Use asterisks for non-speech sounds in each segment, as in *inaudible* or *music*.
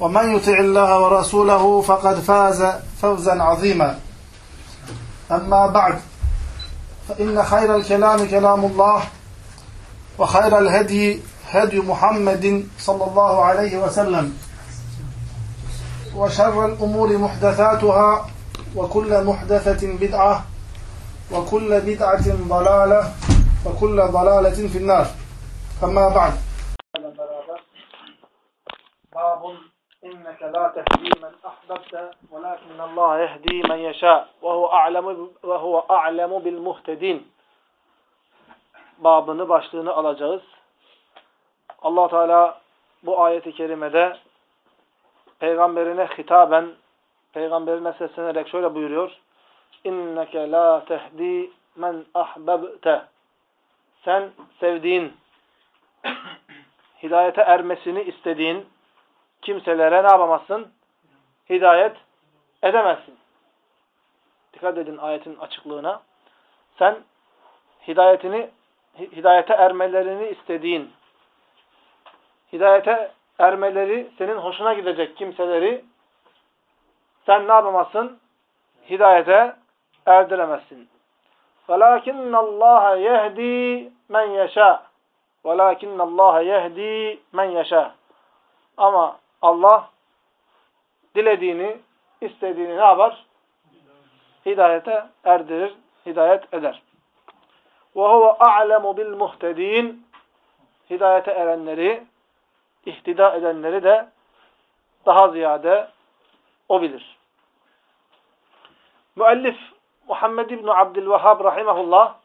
ومن يطع الله ورسوله فقد فاز فوزا عظيما. أما بعد فإن خير الكلام كلام الله وخير الهدي هدي محمد صلى الله عليه وسلم وشر الأمور محدثاتها وكل محدثة بدعة وكل بدعة ضلالة وكل ضلالة في النار. أما بعد. باب إنك لا تهدي من أحببت ولكن الله يهدي من يشاء وهو أعلم وهو أعلم بالمهتدين babını başlığını alacağız. Allah Teala bu ayeti kerimede peygamberine hitaben peygamberine seslenerek şöyle buyuruyor. İnneke la tehdi men ahbabte. Sen sevdiğin, hidayete ermesini istediğin kimselere ne yapamazsın? Hidayet edemezsin. Dikkat edin ayetin açıklığına. Sen hidayetini hidayete ermelerini istediğin, hidayete ermeleri senin hoşuna gidecek kimseleri sen ne yapamazsın? Hidayete erdiremezsin. وَلَاكِنَّ اللّٰهَ يَهْد۪ي مَنْ يَشَاءُ وَلَاكِنَّ اللّٰهَ يَهْد۪ي مَنْ يَشَاءُ Ama Allah dilediğini, istediğini ne yapar? Hidayete erdirir, hidayet eder. وَهُوَ أَعْلَمُ بِالْمُهْتَد۪ينَ Hidayete erenleri, ihtida edenleri de daha ziyade o bilir. Müellif Muhammed İbni Abdülvehhab rahimahullah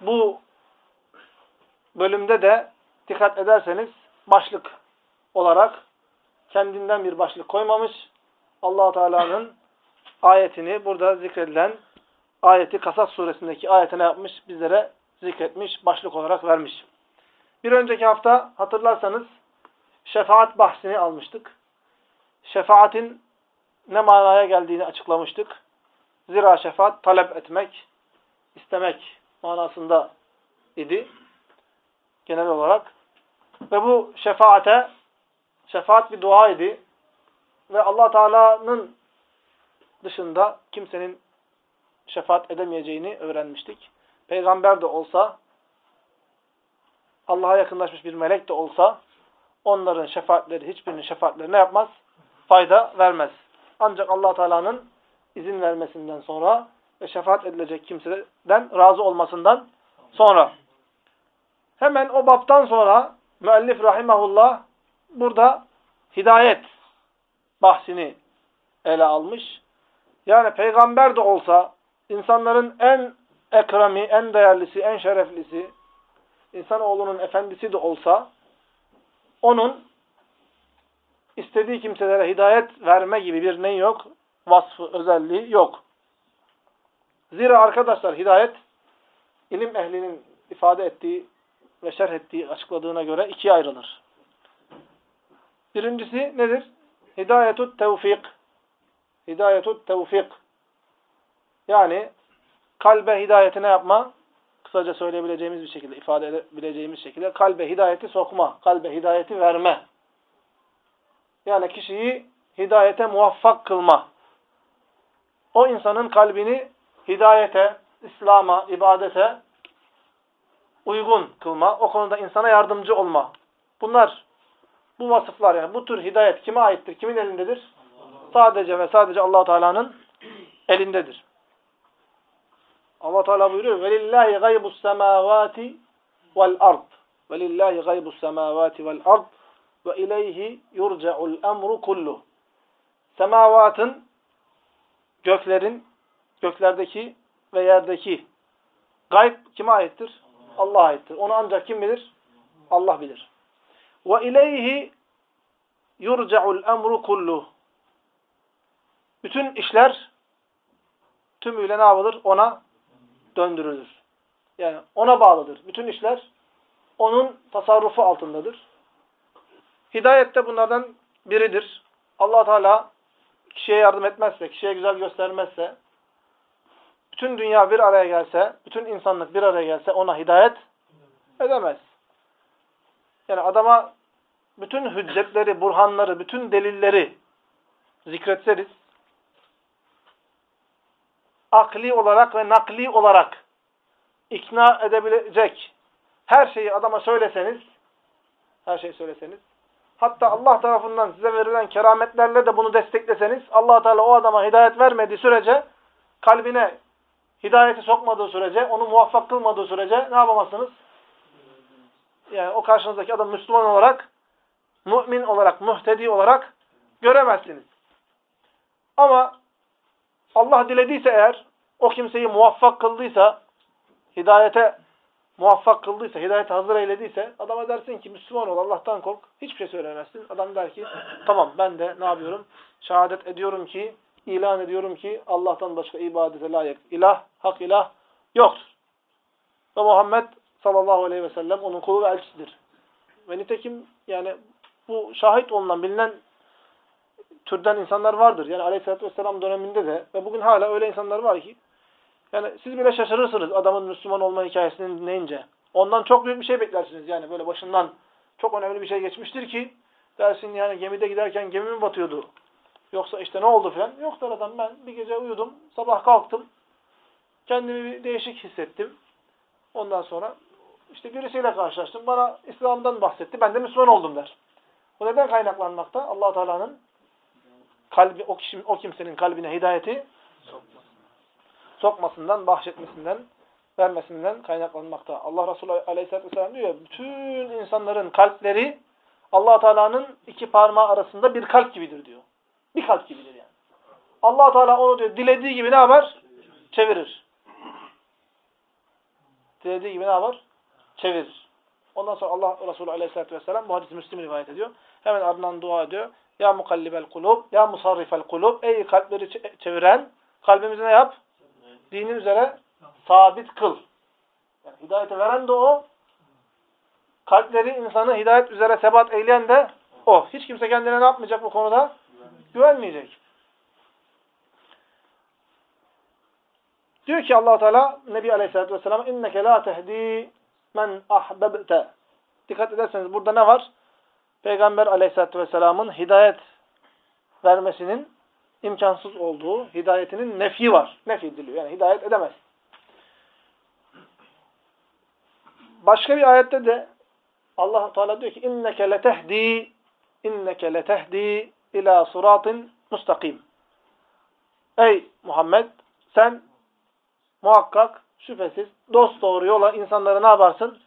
bu bölümde de dikkat ederseniz başlık olarak kendinden bir başlık koymamış. allah Teala'nın ayetini burada zikredilen ayeti Kasas suresindeki ayetine yapmış, bizlere zikretmiş, başlık olarak vermiş. Bir önceki hafta hatırlarsanız şefaat bahsini almıştık. Şefaatin ne manaya geldiğini açıklamıştık. Zira şefaat talep etmek, istemek manasında idi genel olarak. Ve bu şefaate, şefaat bir dua idi. Ve allah Teala'nın dışında kimsenin şefaat edemeyeceğini öğrenmiştik. Peygamber de olsa, Allah'a yakınlaşmış bir melek de olsa, onların şefaatleri, hiçbirinin şefaatleri ne yapmaz? Fayda vermez. Ancak allah Teala'nın izin vermesinden sonra ve şefaat edilecek kimseden razı olmasından sonra. Hemen o baptan sonra müellif rahimahullah burada hidayet bahsini ele almış. Yani peygamber de olsa insanların en ekremi, en değerlisi, en şereflisi, insanoğlunun efendisi de olsa onun istediği kimselere hidayet verme gibi bir ne yok? Vasfı, özelliği yok. Zira arkadaşlar hidayet ilim ehlinin ifade ettiği ve şerh ettiği, açıkladığına göre ikiye ayrılır. Birincisi nedir? Hidayetut tevfik. Hidayetut tevfik. Yani kalbe hidayetine yapma, kısaca söyleyebileceğimiz bir şekilde, ifade edebileceğimiz şekilde kalbe hidayeti sokma, kalbe hidayeti verme. Yani kişiyi hidayete muvaffak kılma. O insanın kalbini hidayete, İslam'a, ibadete uygun kılma. O konuda insana yardımcı olma. Bunlar, bu vasıflar yani bu tür hidayet kime aittir? Kimin elindedir? Sadece ve sadece Allah Teala'nın elindedir. Allah Teala buyuruyor: "Velillahi gaybus semavati vel ard. Velillahi gaybus semavati vel ard ve ileyhi yurca'ul emru kullu." Semavatın göklerin göklerdeki ve yerdeki gayb kime aittir? Allah'a aittir. Onu ancak kim bilir? Allah bilir. Ve ileyhi yurca'ul emru kullu. Bütün işler tümüyle ne yapılır? Ona döndürülür. Yani ona bağlıdır. Bütün işler onun tasarrufu altındadır. Hidayet de bunlardan biridir. allah Teala kişiye yardım etmezse, kişiye güzel göstermezse, bütün dünya bir araya gelse, bütün insanlık bir araya gelse ona hidayet edemez. Yani adama bütün hüccetleri, burhanları, bütün delilleri zikretseniz, akli olarak ve nakli olarak ikna edebilecek her şeyi adama söyleseniz, her şeyi söyleseniz, hatta Allah tarafından size verilen kerametlerle de bunu destekleseniz, allah Teala o adama hidayet vermediği sürece, kalbine hidayeti sokmadığı sürece, onu muvaffak kılmadığı sürece ne yapamazsınız? Yani o karşınızdaki adam Müslüman olarak, mümin olarak, muhtedi olarak göremezsiniz. Ama Allah dilediyse eğer, o kimseyi muvaffak kıldıysa, hidayete muvaffak kıldıysa, hidayete hazır eylediyse, adama dersin ki Müslüman ol, Allah'tan kork, hiçbir şey söylemezsin. Adam der ki, tamam ben de ne yapıyorum? Şehadet ediyorum ki, ilan ediyorum ki Allah'tan başka ibadete layık ilah, hak ilah yoktur. Ve Muhammed sallallahu aleyhi ve sellem onun kulu ve elçisidir. Ve nitekim yani bu şahit olunan, bilinen türden insanlar vardır. Yani aleyhissalatü vesselam döneminde de ve bugün hala öyle insanlar var ki yani siz bile şaşırırsınız adamın Müslüman olma hikayesini dinleyince. Ondan çok büyük bir şey beklersiniz yani böyle başından çok önemli bir şey geçmiştir ki dersin yani gemide giderken gemi mi batıyordu? Yoksa işte ne oldu falan. Yok aradan ben bir gece uyudum. Sabah kalktım. Kendimi bir değişik hissettim. Ondan sonra işte birisiyle karşılaştım. Bana İslam'dan bahsetti. Ben de Müslüman oldum der. Bu neden kaynaklanmakta? allah Teala'nın kalbi, o, kişi, o kimsenin kalbine hidayeti sokmasından, bahşetmesinden, vermesinden kaynaklanmakta. Allah Resulü Aleyhisselatü Vesselam diyor bütün insanların kalpleri allah Teala'nın iki parmağı arasında bir kalp gibidir diyor. Bir kalp gibidir yani. allah Teala onu diyor dilediği gibi ne yapar? Çevirir. Dilediği gibi ne yapar? Çevirir. Ondan sonra Allah Resulü Aleyhisselatü Vesselam bu hadisi Müslim rivayet ediyor. Hemen ardından dua ediyor. Ya mukallibel kulub, ya musarrifel kulub. Ey kalpleri çeviren, kalbimizi ne yap? Dinin üzere sabit kıl. Yani hidayete veren de o. Kalpleri insanı hidayet üzere sebat eyleyen de o. Hiç kimse kendine ne yapmayacak bu konuda? Güvenmeyecek. Diyor ki allah Teala Nebi Aleyhisselatü Vesselam inneke la tehdi men ahbebte. Dikkat ederseniz burada ne var? Peygamber Aleyhisselatü Vesselam'ın hidayet vermesinin imkansız olduğu, hidayetinin nefi var. Nefi ediliyor. Yani hidayet edemez. Başka bir ayette de Allah Teala diyor ki inneke letehdi inneke letehdi ila sıratın mustakim. Ey Muhammed sen muhakkak şüphesiz dost doğru yola insanları ne yaparsın?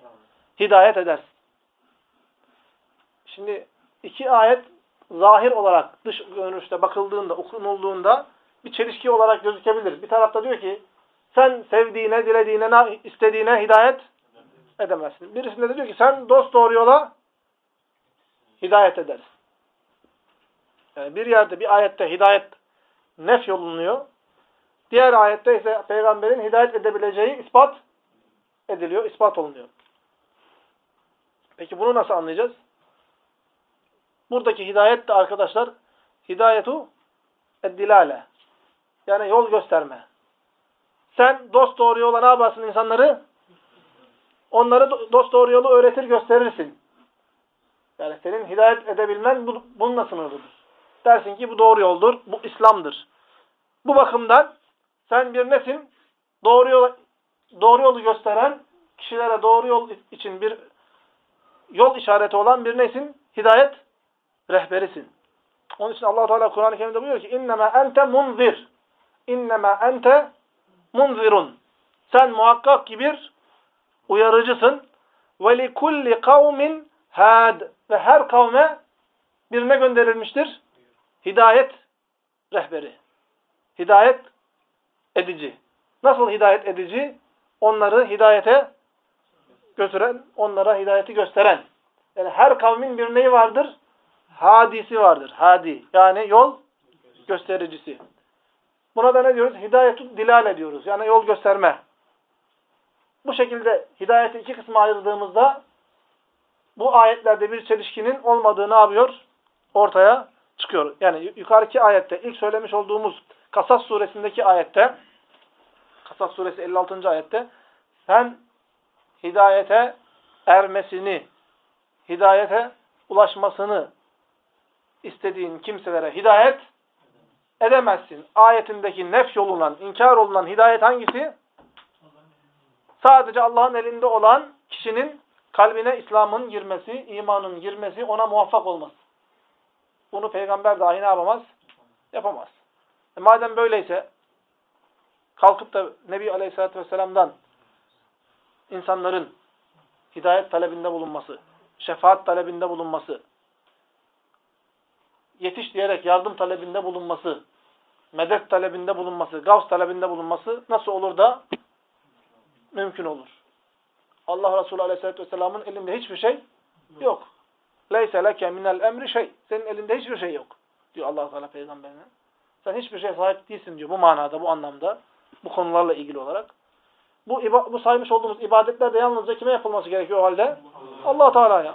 Hidayet edersin. Şimdi iki ayet zahir olarak dış görünüşte bakıldığında, okunulduğunda bir çelişki olarak gözükebilir. Bir tarafta diyor ki sen sevdiğine, dilediğine, istediğine hidayet edemezsin. Birisinde de diyor ki sen dost doğru yola hidayet edersin. Yani bir yerde bir ayette hidayet nef yolunuyor. Diğer ayette ise peygamberin hidayet edebileceği ispat ediliyor, ispat olunuyor. Peki bunu nasıl anlayacağız? Buradaki hidayet de arkadaşlar hidayetu eddilale. Yani yol gösterme. Sen dost doğru yola ne yaparsın insanları? Onları dost doğru yolu öğretir gösterirsin. Yani senin hidayet edebilmen bununla sınırlıdır. Dersin ki bu doğru yoldur, bu İslam'dır. Bu bakımdan sen bir nesin? Doğru yol, doğru yolu gösteren, kişilere doğru yol için bir yol işareti olan bir nesin? Hidayet rehberisin. Onun için Allah Teala Kur'an-ı Kerim'de buyuruyor ki innema ente munzir. İnnema ente munzirun. Sen muhakkak ki bir uyarıcısın. Ve li had. Ve her kavme birine gönderilmiştir. Hidayet rehberi. Hidayet edici. Nasıl hidayet edici? Onları hidayete götüren, onlara hidayeti gösteren. Yani her kavmin bir neyi vardır? Hadisi vardır. Hadi. Yani yol göstericisi. Buna da ne diyoruz? Hidayetü dilale diyoruz. Yani yol gösterme. Bu şekilde hidayeti iki kısma ayırdığımızda bu ayetlerde bir çelişkinin olmadığı ne yapıyor? Ortaya çıkıyor. Yani yukarıki ayette ilk söylemiş olduğumuz Kasas suresindeki ayette Kasas suresi 56. ayette sen hidayete ermesini, hidayete ulaşmasını istediğin kimselere hidayet edemezsin. Ayetindeki nef yolunan, inkar olunan hidayet hangisi? Sadece Allah'ın elinde olan kişinin kalbine İslam'ın girmesi, imanın girmesi, ona muvaffak olması. Bunu peygamber dahi ne yapamaz? Yapamaz. E madem böyleyse kalkıp da Nebi Aleyhisselatü Vesselam'dan insanların hidayet talebinde bulunması, şefaat talebinde bulunması, yetiş diyerek yardım talebinde bulunması, medet talebinde bulunması, gavs talebinde bulunması nasıl olur da mümkün olur. Allah Resulü Aleyhisselatü Vesselam'ın elinde hiçbir şey yok. Leyse leke minel emri şey. Senin elinde hiçbir şey yok. Diyor allah Teala peygamberine. Sen hiçbir şey sahip değilsin diyor bu manada, bu anlamda. Bu konularla ilgili olarak. Bu, bu saymış olduğumuz ibadetler de yalnızca kime yapılması gerekiyor o halde? allah Teala'ya.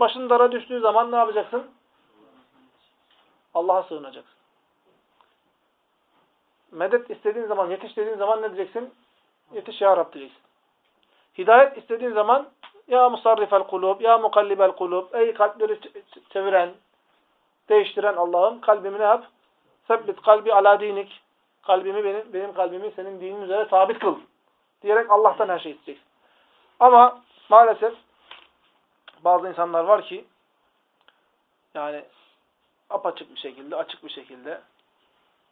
Başın dara düştüğü zaman ne yapacaksın? Allah'a sığınacaksın. Medet istediğin zaman, yetiş dediğin zaman ne diyeceksin? Yetiş ya Rab diyeceksin. Hidayet istediğin zaman ya musarrifel kulub, ya mukallibel kulub, ey kalpleri çeviren, değiştiren Allah'ım kalbimi ne yap? Sebbit kalbi ala dinik. Kalbimi benim, benim kalbimi senin dinin üzere sabit kıl. Diyerek Allah'tan her şey isteyeceksin. Ama maalesef bazı insanlar var ki yani apaçık bir şekilde, açık bir şekilde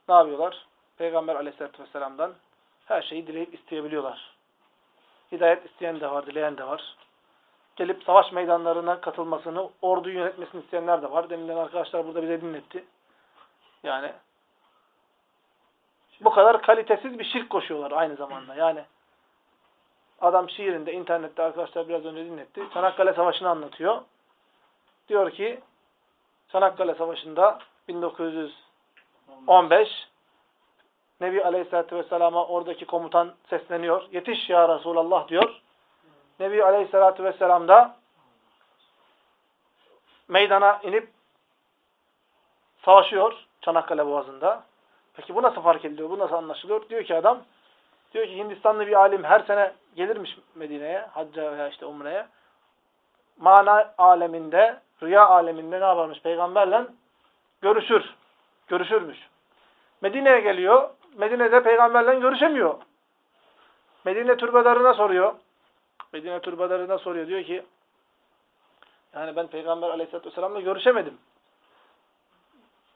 ne yapıyorlar? Peygamber aleyhissalatü vesselam'dan her şeyi dileyip isteyebiliyorlar. Hidayet isteyen de var, dileyen de var. Gelip savaş meydanlarına katılmasını, orduyu yönetmesini isteyenler de var. Deminden arkadaşlar burada bize dinletti. Yani bu kadar kalitesiz bir şirk koşuyorlar aynı zamanda. Yani adam şiirinde, internette arkadaşlar biraz önce dinletti. Çanakkale Savaşı'nı anlatıyor. Diyor ki Çanakkale Savaşı'nda 1915 Nebi Aleyhisselatü Vesselam'a oradaki komutan sesleniyor. Yetiş ya Resulallah diyor. Nebi Aleyhisselatü Vesselam da meydana inip savaşıyor Çanakkale Boğazı'nda. Peki bu nasıl fark ediliyor? Bu nasıl anlaşılıyor? Diyor ki adam, diyor ki Hindistanlı bir alim her sene gelirmiş Medine'ye, hacca veya işte umreye. Mana aleminde, rüya aleminde ne yaparmış? Peygamberle görüşür. Görüşürmüş. Medine'ye geliyor. Medine'de peygamberle görüşemiyor. Medine türbelerine soruyor. Medine türbelerine soruyor. Diyor ki yani ben peygamber aleyhissalatü vesselam'la görüşemedim.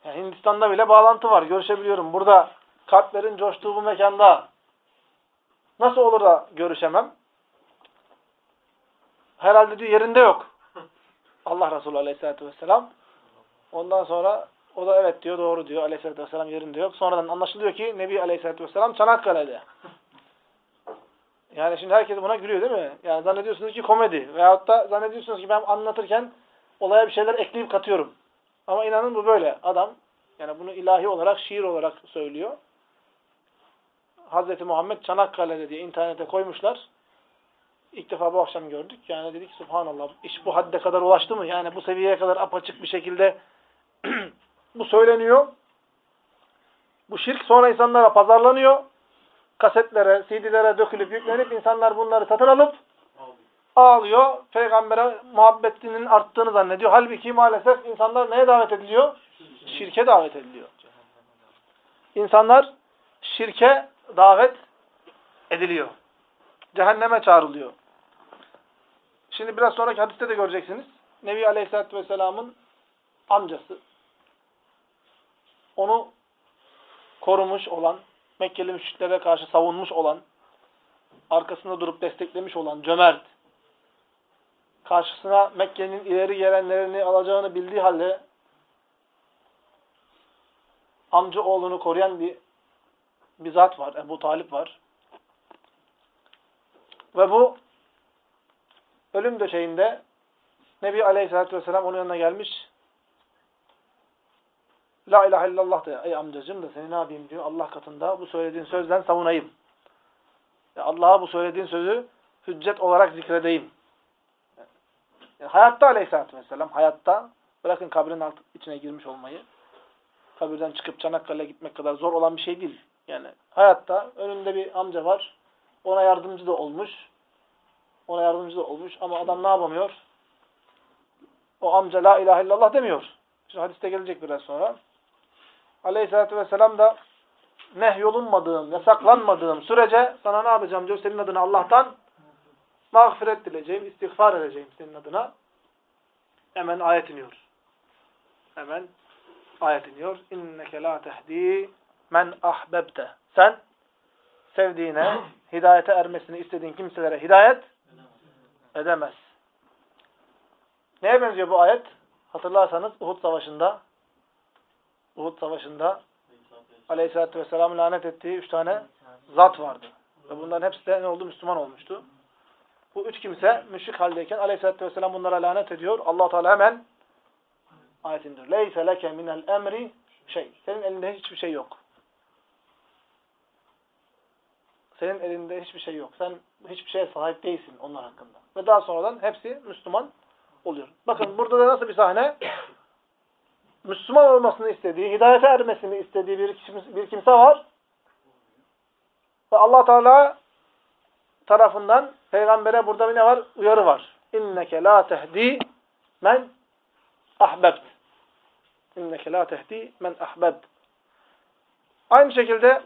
Yani Hindistan'da bile bağlantı var. Görüşebiliyorum. Burada kalplerin coştuğu bu mekanda nasıl olur da görüşemem? Herhalde diyor yerinde yok. *laughs* Allah Resulü Aleyhisselatü Vesselam. Ondan sonra o da evet diyor, doğru diyor. Aleyhisselatü Vesselam yerinde yok. Sonradan anlaşılıyor ki Nebi Aleyhisselatü Vesselam Çanakkale'de. Yani şimdi herkes buna gülüyor değil mi? Yani zannediyorsunuz ki komedi. Veyahut da zannediyorsunuz ki ben anlatırken olaya bir şeyler ekleyip katıyorum. Ama inanın bu böyle. Adam yani bunu ilahi olarak, şiir olarak söylüyor. Hazreti Muhammed Çanakkale'de diye internete koymuşlar. İlk defa bu akşam gördük. Yani dedik subhanallah iş bu hadde kadar ulaştı mı? Yani bu seviyeye kadar apaçık bir şekilde *clears throat* bu söyleniyor. Bu şirk sonra insanlara pazarlanıyor. Kasetlere, CD'lere dökülüp yüklenip insanlar bunları satın alıp ağlıyor. Peygamber'e muhabbetinin arttığını zannediyor. Halbuki maalesef insanlar neye davet ediliyor? Şirke davet ediliyor. İnsanlar şirke davet ediliyor. Cehenneme çağrılıyor. Şimdi biraz sonraki hadiste de göreceksiniz. Nebi Aleyhisselatü Vesselam'ın amcası onu korumuş olan, Mekkeli müşriklere karşı savunmuş olan, arkasında durup desteklemiş olan cömert, karşısına Mekke'nin ileri gelenlerini alacağını bildiği halde amca oğlunu koruyan bir bir zat var. Ebu Talip var. Ve bu ölüm döşeğinde Nebi Aleyhisselatü Vesselam onun yanına gelmiş. La ilahe illallah de. Ey amcacım da seni ne yapayım diyor. Allah katında bu söylediğin sözden savunayım. Allah'a bu söylediğin sözü hüccet olarak zikredeyim. Hayatta Aleyhisselatü Vesselam, hayatta bırakın kabrin alt içine girmiş olmayı. Kabirden çıkıp Çanakkale'ye gitmek kadar zor olan bir şey değil. Yani hayatta önünde bir amca var. Ona yardımcı da olmuş. Ona yardımcı da olmuş ama adam ne yapamıyor? O amca la ilahe illallah demiyor. Şimdi hadiste gelecek biraz sonra. Aleyhisselatü vesselam da nehyolunmadığım, yasaklanmadığım sürece sana ne yapacağım diyor. Senin adına Allah'tan mağfiret dileyeceğim, istiğfar edeceğim senin adına. Hemen ayet iniyor. Hemen ayet iniyor. İnneke la tehdi men ahbebte. Sen sevdiğine, hidayete ermesini istediğin kimselere hidayet edemez. Neye benziyor bu ayet? Hatırlarsanız Uhud Savaşı'nda Uhud Savaşı'nda Aleyhisselatü Vesselam'ın lanet ettiği üç tane zat vardı. Ve bunların hepsi de ne oldu? Müslüman olmuştu. Bu üç kimse müşrik haldeyken Aleyhisselatü Vesselam bunlara lanet ediyor. allah Teala hemen ayet. Leyse leke minel emri şey. Senin elinde hiçbir şey yok. Senin elinde hiçbir şey yok. Sen hiçbir şeye sahip değilsin onlar hakkında. Ve daha sonradan hepsi Müslüman oluyor. Bakın burada da nasıl bir sahne? *clears throat* Müslüman olmasını istediği, hidayete ermesini istediği bir, kimse, bir kimse var. Ve allah Teala tarafından peygambere burada bir ne var? Uyarı var. İnneke la tehdi men ahbebt. İnneke la tehdi men ahbebt. Aynı şekilde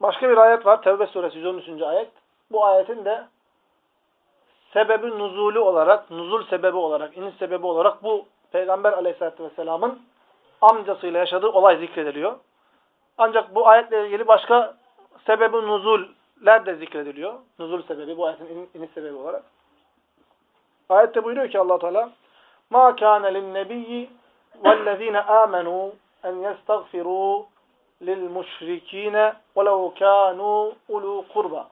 başka bir ayet var. Tevbe suresi 113. ayet. Bu ayetin de sebebi nuzulü olarak, nuzul sebebi olarak, iniş sebebi olarak bu Peygamber aleyhissalatü vesselamın amcasıyla yaşadığı olay zikrediliyor. Ancak bu ayetle ilgili başka sebebi nuzuller de zikrediliyor. Nuzul sebebi bu ayetin iniş sebebi olarak. Ayette buyuruyor ki Allah Teala: "Ma kana lin-nebiyyi vellezina amenu en yestagfiru lil-müşrikîne velev kânû ulû kurba."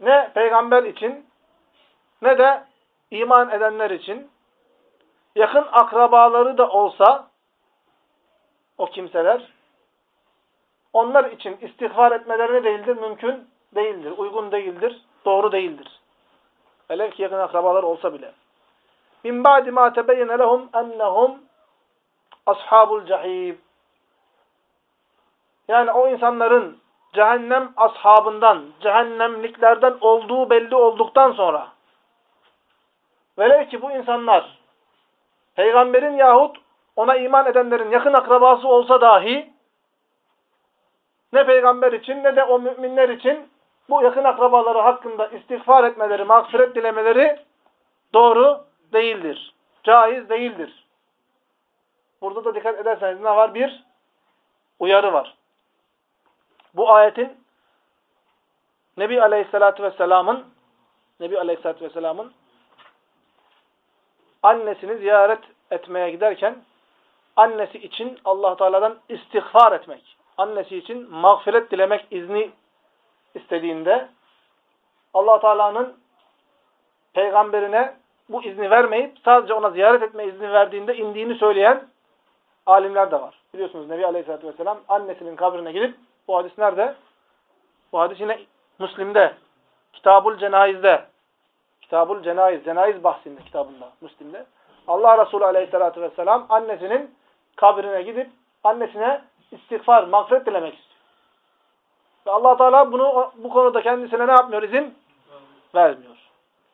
Ne peygamber için ne de iman edenler için yakın akrabaları da olsa o kimseler onlar için istiğfar etmeleri değildir, mümkün değildir, uygun değildir, doğru değildir. Velev yakın akrabalar olsa bile. Min ba'di ma tebeyyene lehum ennehum ashabul cahib. Yani o insanların cehennem ashabından, cehennemliklerden olduğu belli olduktan sonra velev ki bu insanlar peygamberin yahut ona iman edenlerin yakın akrabası olsa dahi ne peygamber için ne de o müminler için bu yakın akrabaları hakkında istiğfar etmeleri, mağfiret dilemeleri doğru değildir. Caiz değildir. Burada da dikkat ederseniz ne var? Bir uyarı var. Bu ayetin Nebi Aleyhisselatü Vesselam'ın Nebi Aleyhisselatü Vesselam'ın annesini ziyaret etmeye giderken annesi için allah Teala'dan istiğfar etmek, annesi için mağfiret dilemek izni istediğinde allah Teala'nın peygamberine bu izni vermeyip sadece ona ziyaret etme izni verdiğinde indiğini söyleyen alimler de var. Biliyorsunuz Nebi Aleyhisselatü Vesselam annesinin kabrine gidip bu hadis nerede? Bu hadis yine Müslim'de. Kitabul Cenayiz'de. Kitabul Cenayiz, Cenayiz bahsinde kitabında, Müslim'de. Allah Resulü Aleyhisselatü Vesselam annesinin kabrine gidip annesine istiğfar, mağfiret dilemek istiyor. Ve allah Teala bunu bu konuda kendisine ne yapmıyor? İzin vermiyor.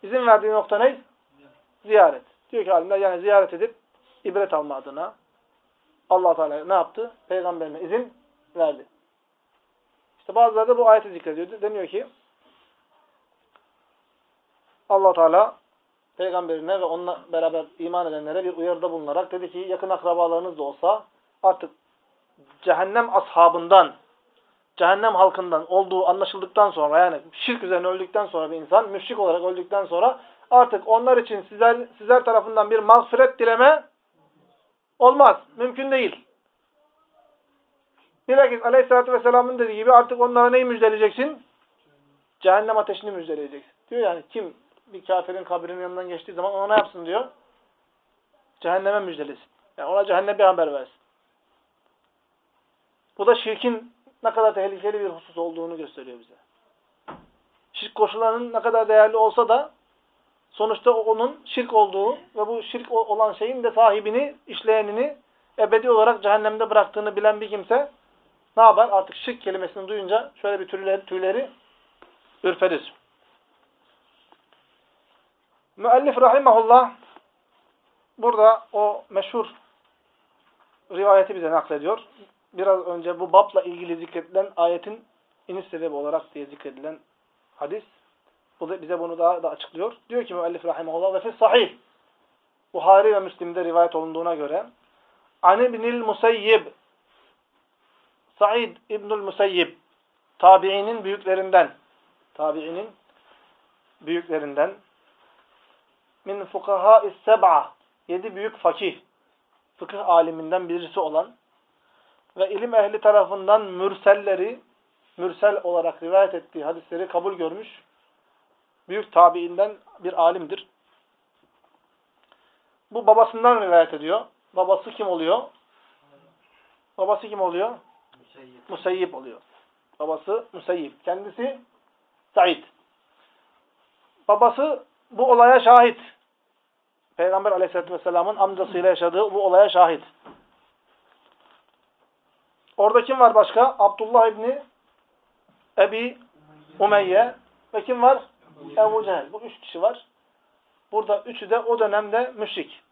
İzin verdiği nokta ne? Ziyaret. Diyor ki alimler yani ziyaret edip ibret alma adına allah Teala ne yaptı? Peygamberine izin verdi. İşte bazıları da bu ayeti zikrediyor. Deniyor ki allah Teala peygamberine ve onunla beraber iman edenlere bir uyarıda bulunarak dedi ki yakın akrabalarınız da olsa artık cehennem ashabından, cehennem halkından olduğu anlaşıldıktan sonra yani şirk üzerine öldükten sonra bir insan, müşrik olarak öldükten sonra artık onlar için sizler, sizler tarafından bir mağfiret dileme olmaz. Mümkün değil. Bilakis Aleyhisselatü Vesselam'ın dediği gibi artık onlara neyi müjdeleyeceksin? Cehennem ateşini müjdeleyeceksin. Diyor yani kim bir kafirin kabrinin yanından geçtiği zaman ona ne yapsın diyor? Cehenneme müjdelesin. Yani ona cehennem bir haber versin. Bu da şirkin ne kadar tehlikeli bir husus olduğunu gösteriyor bize. Şirk koşullarının ne kadar değerli olsa da sonuçta onun şirk olduğu ve bu şirk olan şeyin de sahibini, işleyenini ebedi olarak cehennemde bıraktığını bilen bir kimse ne yapar? Artık şirk kelimesini duyunca şöyle bir tüyleri, tüyleri ürperir. Müellif rahimahullah burada o meşhur rivayeti bize naklediyor. Biraz önce bu babla ilgili zikredilen ayetin iniş sebebi olarak diye zikredilen hadis. Bu da bize bunu daha da açıklıyor. Diyor ki müellif rahimahullah ve sahih. Buhari ve Müslim'de rivayet olunduğuna göre An ibnil Musayyib Said İbnül Musayyib tabiinin büyüklerinden tabiinin büyüklerinden min fukaha seb'a yedi büyük fakih fıkıh aliminden birisi olan ve ilim ehli tarafından mürselleri mürsel olarak rivayet ettiği hadisleri kabul görmüş büyük tabiinden bir alimdir. Bu babasından rivayet ediyor. Babası kim oluyor? Babası kim oluyor? Museyyip. Musayyip oluyor. Babası Musayyip. Kendisi Said. Babası bu olaya şahit. Peygamber aleyhissalatü vesselamın amcasıyla yaşadığı bu olaya şahit. Orada kim var başka? Abdullah İbni Ebi Umeyye ve kim var? Ebu Cehel. Bu üç kişi var. Burada üçü de o dönemde müşrik.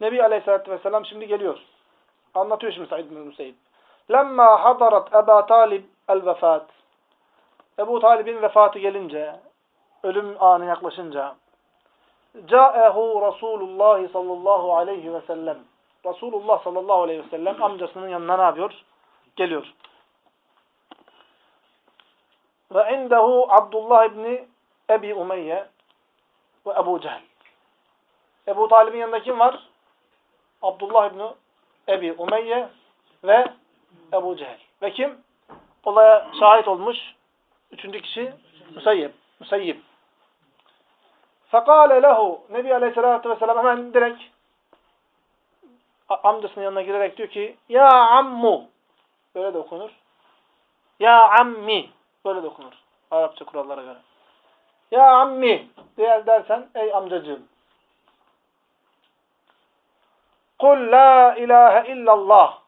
Nebi Aleyhisselatü Vesselam şimdi geliyor. Anlatıyor şimdi Said bin Müseyyib. Lemma hadarat Eba Talib el vefat. Ebu Talib'in vefatı gelince, ölüm anı yaklaşınca, Câehu Resulullah sallallahu aleyhi ve sellem. Resulullah sallallahu aleyhi ve sellem amcasının yanına ne yapıyor? Geliyor. Ve indehu Abdullah ibni Ebi Umeyye ve Ebu Cehil. Ebu Talib'in yanında kim var? Abdullah ibni Ebi Umeyye ve Ebu Cehil. Ve kim? Olaya şahit olmuş. Üçüncü kişi Musayyib. Musayyib. Fekale lehu Nebi Aleyhisselatü Vesselam hemen direkt amcasının yanına girerek diyor ki Ya ammu böyle de okunur. Ya ammi böyle de okunur. Arapça kurallara göre. Ya ammi diğer dersen ey amcacığım. Kul la ilahe illallah.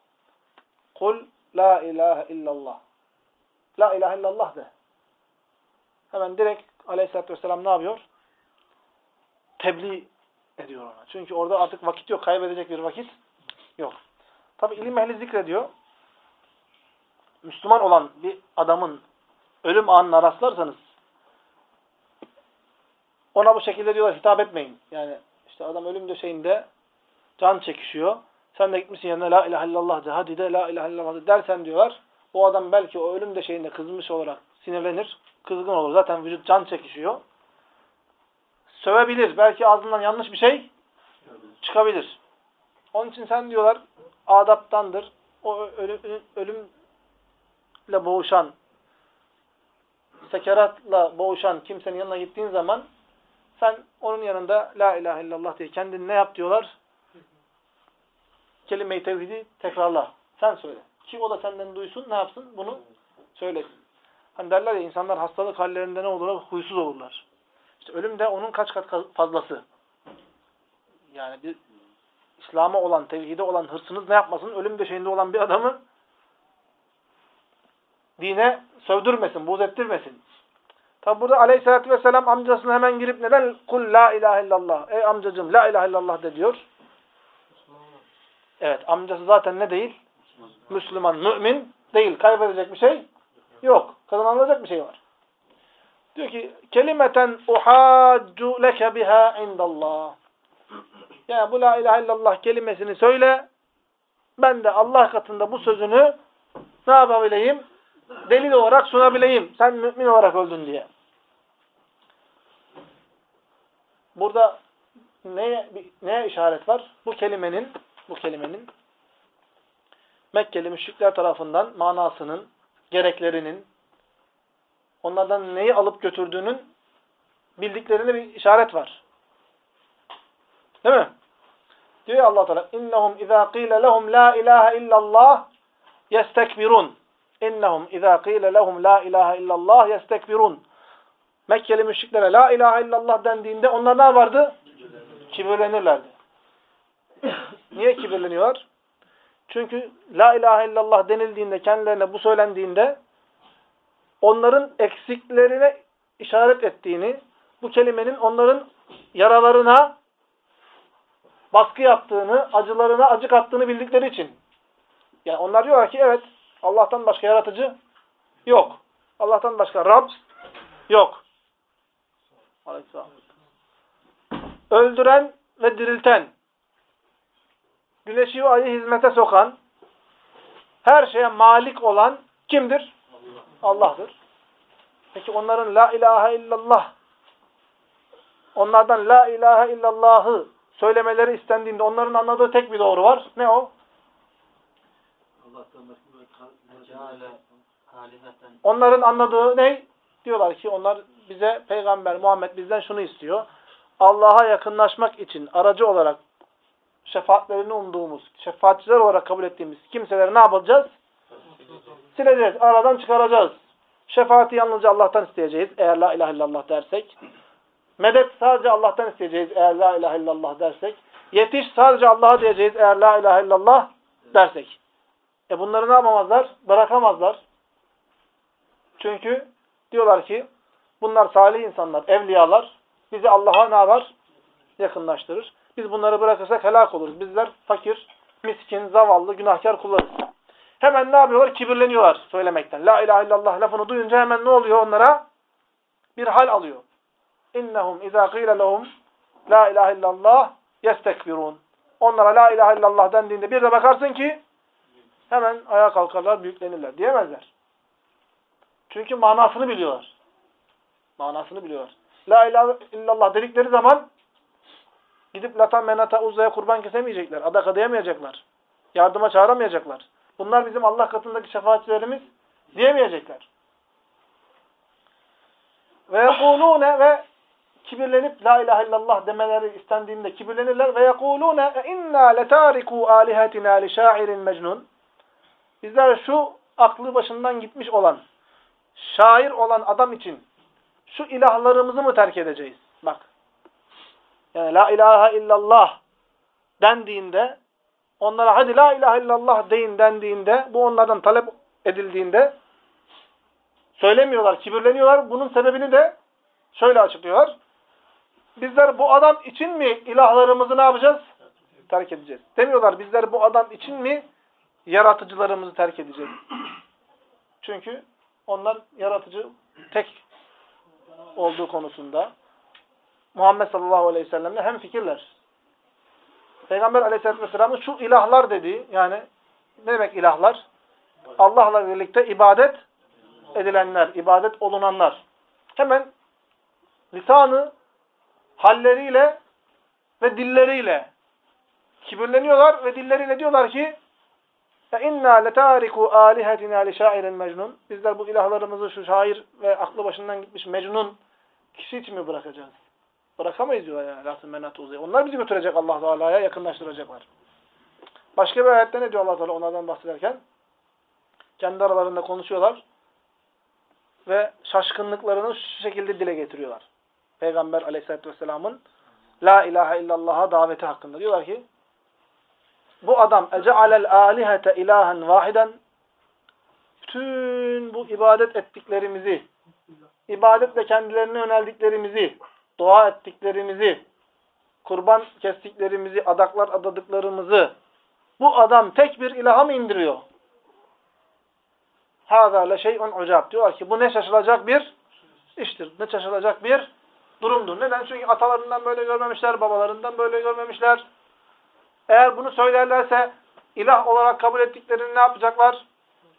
Kul la ilahe illallah. La ilahe illallah de. Hemen direkt aleyhissalatü vesselam ne yapıyor? Tebliğ ediyor ona. Çünkü orada artık vakit yok. Kaybedecek bir vakit yok. Tabi ilim ehli zikrediyor. Müslüman olan bir adamın ölüm anına rastlarsanız ona bu şekilde diyorlar hitap etmeyin. Yani işte adam ölüm döşeğinde can çekişiyor. Sen de gitmişsin yanına la ilahe illallah de hadi de la ilahe illallah de dersen diyorlar. O adam belki o ölüm döşeğinde kızmış olarak sinirlenir. Kızgın olur. Zaten vücut can çekişiyor. Sövebilir. Belki ağzından yanlış bir şey çıkabilir. Onun için sen diyorlar adaptandır. O ölüm, ölümle boğuşan sekeratla boğuşan kimsenin yanına gittiğin zaman sen onun yanında la ilahe illallah diye kendini ne yap diyorlar? Kelime-i tevhidi tekrarla. Sen söyle. Ki o da senden duysun ne yapsın? Bunu söylesin. Hani derler ya insanlar hastalık hallerinde ne olurlar? Huysuz olurlar. İşte ölüm de onun kaç kat fazlası. Yani bir İslam'a olan, tevhide olan hırsınız ne yapmasın? Ölüm döşeğinde olan bir adamı dine sövdürmesin, buz ettirmesin. Tabi burada aleyhissalatü vesselam amcasına hemen girip neden kul la ilahe illallah. Ey amcacığım la ilahe illallah de diyor. Evet amcası zaten ne değil? Müslüman, mümin değil. Kaybedecek bir şey yok. Kazanılacak bir şey var. Diyor ki kelimeten uhaccu leke biha indallah. Yani bu la ilahe illallah kelimesini söyle. Ben de Allah katında bu sözünü ne yapabileyim? Delil olarak sunabileyim. Sen mümin olarak öldün diye. Burada neye, neye işaret var? Bu kelimenin bu kelimenin Mekkeli müşrikler tarafından manasının, gereklerinin, onlardan neyi alıp götürdüğünün bildiklerine bir işaret var. Değil mi? Diyor ya Allah Teala innahum iza qila lehum la ilahe illallah yestekbirun. İnnahum iza qila lehum la ilahe illallah yestekbirun. Mekkeli müşriklere la ilahe illallah dendiğinde onlar ne vardı? Kibirlenirlerdi. Niye kibirleniyorlar? Çünkü la ilahe illallah denildiğinde, kendilerine bu söylendiğinde onların eksiklerine işaret ettiğini, bu kelimenin onların yaralarına baskı yaptığını, acılarına acı kattığını bildikleri için. Yani onlar diyorlar ki evet Allah'tan başka yaratıcı yok. Allah'tan başka Rab yok. Aleyhisselam. Öldüren ve dirilten, güneşi ve ayı hizmete sokan, her şeye malik olan kimdir? Allah'tır. Peki onların la ilahe illallah, onlardan la ilahe illallahı söylemeleri istendiğinde onların anladığı tek bir doğru var. Ne o? Onların anladığı ne? Diyorlar ki onlar bize Peygamber Muhammed bizden şunu istiyor. Allah'a yakınlaşmak için aracı olarak şefaatlerini umduğumuz, şefaatçiler olarak kabul ettiğimiz kimseleri ne yapacağız? Sileceğiz, aradan çıkaracağız. Şefaati yalnızca Allah'tan isteyeceğiz eğer la ilahe illallah dersek. Medet sadece Allah'tan isteyeceğiz eğer la ilahe illallah dersek. Yetiş sadece Allah'a diyeceğiz eğer la ilahe illallah dersek. E bunları ne yapamazlar? Bırakamazlar. Çünkü diyorlar ki bunlar salih insanlar, evliyalar. Bizi Allah'a ne yapar? Yakınlaştırır. Biz bunları bırakırsak helak oluruz. Bizler fakir, miskin, zavallı, günahkar kullarız. Hemen ne yapıyorlar? Kibirleniyorlar söylemekten. La ilahe illallah lafını duyunca hemen ne oluyor onlara? Bir hal alıyor. İnnehum izâ qîle lehum la ilahe illallah yestekbirun. Onlara la ilahe illallah dendiğinde bir de bakarsın ki hemen ayağa kalkarlar, büyüklenirler. Diyemezler. Çünkü manasını biliyorlar. Manasını biliyorlar. La ilahe illallah dedikleri zaman gidip lata menata uzaya kurban kesemeyecekler. Adak adayamayacaklar. Yardıma çağıramayacaklar. Bunlar bizim Allah katındaki şefaatçilerimiz diyemeyecekler. Ve yekulune ve kibirlenip la ilahe illallah demeleri istendiğinde kibirlenirler ve yekulune inna letariku alihatina li şairin mecnun. Bizler şu aklı başından gitmiş olan, şair olan adam için şu ilahlarımızı mı terk edeceğiz? Bak. Yani la ilahe illallah dendiğinde onlara hadi la ilahe illallah deyin dendiğinde bu onlardan talep edildiğinde söylemiyorlar, kibirleniyorlar. Bunun sebebini de şöyle açıklıyorlar. Bizler bu adam için mi ilahlarımızı ne yapacağız? Terk edeceğiz. Demiyorlar bizler bu adam için mi yaratıcılarımızı terk edeceğiz? Çünkü onlar yaratıcı tek olduğu konusunda Muhammed sallallahu aleyhi ve sellemle hem fikirler. Peygamber aleyhisselatü vesselamın şu ilahlar dediği yani ne demek ilahlar? Allah'la birlikte ibadet edilenler, ibadet olunanlar. Hemen lisanı, halleriyle ve dilleriyle kibirleniyorlar ve dilleriyle diyorlar ki inna letariku alihatina li şairin mecnun. Bizler bu ilahlarımızı şu şair ve aklı başından gitmiş mecnun kişi için mi bırakacağız? Bırakamayız diyor ya. Lasın menat. Onlar bizi götürecek Allah Teala'ya yakınlaştıracaklar. Başka bir ayette ne diyor Allah Teala onlardan bahsederken? Kendi aralarında konuşuyorlar ve şaşkınlıklarını şu şekilde dile getiriyorlar. Peygamber Aleyhisselatü vesselamın La ilahe illallah'a daveti hakkında. Diyorlar ki bu adam ece'alel alihete ilahen vahiden bütün bu ibadet ettiklerimizi ibadetle kendilerine yöneldiklerimizi dua ettiklerimizi kurban kestiklerimizi adaklar adadıklarımızı bu adam tek bir ilaha mı indiriyor? Hâzâ le şey'un ucab. Diyorlar ki bu ne şaşılacak bir iştir. Ne şaşılacak bir durumdur. Neden? Çünkü atalarından böyle görmemişler, babalarından böyle görmemişler. Eğer bunu söylerlerse ilah olarak kabul ettiklerini ne yapacaklar?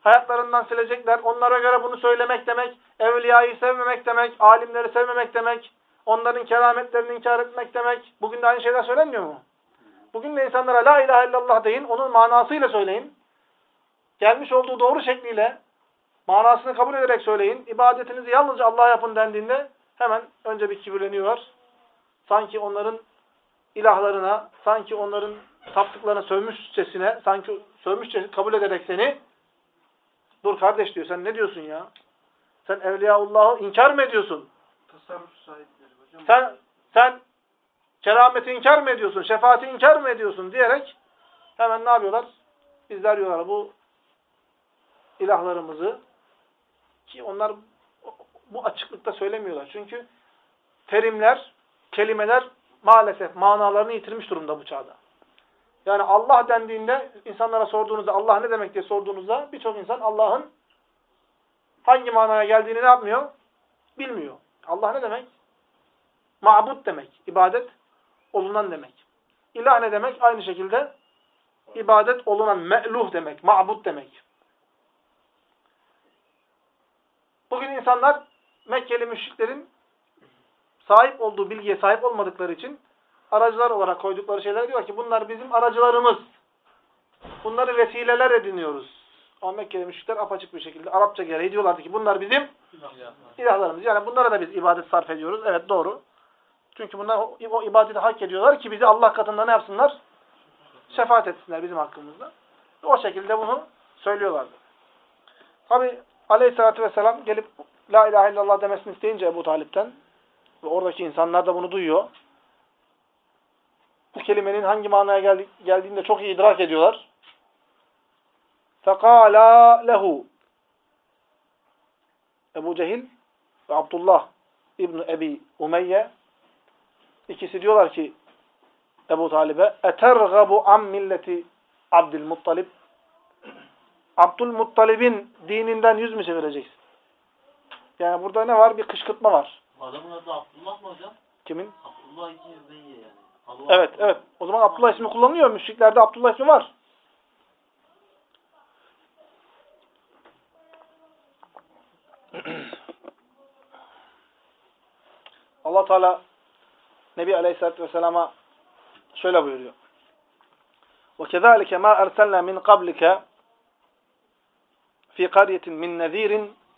Hayatlarından silecekler. Onlara göre bunu söylemek demek, evliyayı sevmemek demek, alimleri sevmemek demek, onların kerametlerini inkar etmek demek. Bugün de aynı şeyler söylenmiyor mu? Bugün de insanlara la ilahe illallah deyin, onun manasıyla söyleyin. Gelmiş olduğu doğru şekliyle, manasını kabul ederek söyleyin. İbadetinizi yalnızca Allah'a yapın dendiğinde hemen önce bir kibirleniyorlar. Sanki onların ilahlarına, sanki onların taptıklarına sövmüşçesine, sanki sövmüşçesine kabul ederek seni dur kardeş diyor. Sen ne diyorsun ya? Sen Evliyaullah'ı inkar mı ediyorsun? Tasarruf hocam. Sen sen kerameti inkar mı ediyorsun? Şefaati inkar mı ediyorsun? diyerek hemen ne yapıyorlar? Bizler diyorlar bu ilahlarımızı ki onlar bu açıklıkta söylemiyorlar. Çünkü terimler, kelimeler maalesef manalarını yitirmiş durumda bu çağda. Yani Allah dendiğinde insanlara sorduğunuzda Allah ne demek diye sorduğunuzda birçok insan Allah'ın hangi manaya geldiğini ne yapmıyor? Bilmiyor. Allah ne demek? Ma'bud demek. ibadet olunan demek. İlah ne demek? Aynı şekilde ibadet olunan, me'luh demek, ma'bud demek. Bugün insanlar Mekkeli müşriklerin sahip olduğu bilgiye sahip olmadıkları için aracılar olarak koydukları şeyler diyor ki bunlar bizim aracılarımız. Bunları vesileler ediniyoruz. Ama Mekkeli müşrikler apaçık bir şekilde Arapça gereği diyorlardı ki bunlar bizim ilahlarımız. Yani bunlara da biz ibadet sarf ediyoruz. Evet doğru. Çünkü bunlar o ibadeti hak ediyorlar ki bizi Allah katında ne yapsınlar? Şefaat etsinler bizim hakkımızda. O şekilde bunu söylüyorlardı. Tabi aleyhissalatü vesselam gelip la ilahe illallah demesini isteyince Ebu Talip'ten ve oradaki insanlar da bunu duyuyor. Bu kelimenin hangi manaya geldi, geldiğini de çok iyi idrak ediyorlar. Fekala lehu Ebu Cehil ve Abdullah İbn Ebi Umeyye ikisi diyorlar ki Ebu Talib'e اَتَرْغَبُ عَمْ milleti Abdülmuttalib Abdülmuttalib'in dininden yüz mü çevireceksin? Yani burada ne var? Bir kışkırtma var. Adamın adı Abdullah mı hocam? Kimin? Abdullah iki Übeyye yani. Allah Evet, evet. O zaman Abdullah ismi kullanılıyor. Müşriklerde Abdullah ismi var. *clears throat* Allah Teala Nebi Aleyhisselatü Vesselam'a şöyle buyuruyor. وَكَذَٰلِكَ مَا أَرْسَلْنَا مِنْ قَبْلِكَ فِي قَرْيَةٍ مِنْ نَذ۪يرٍ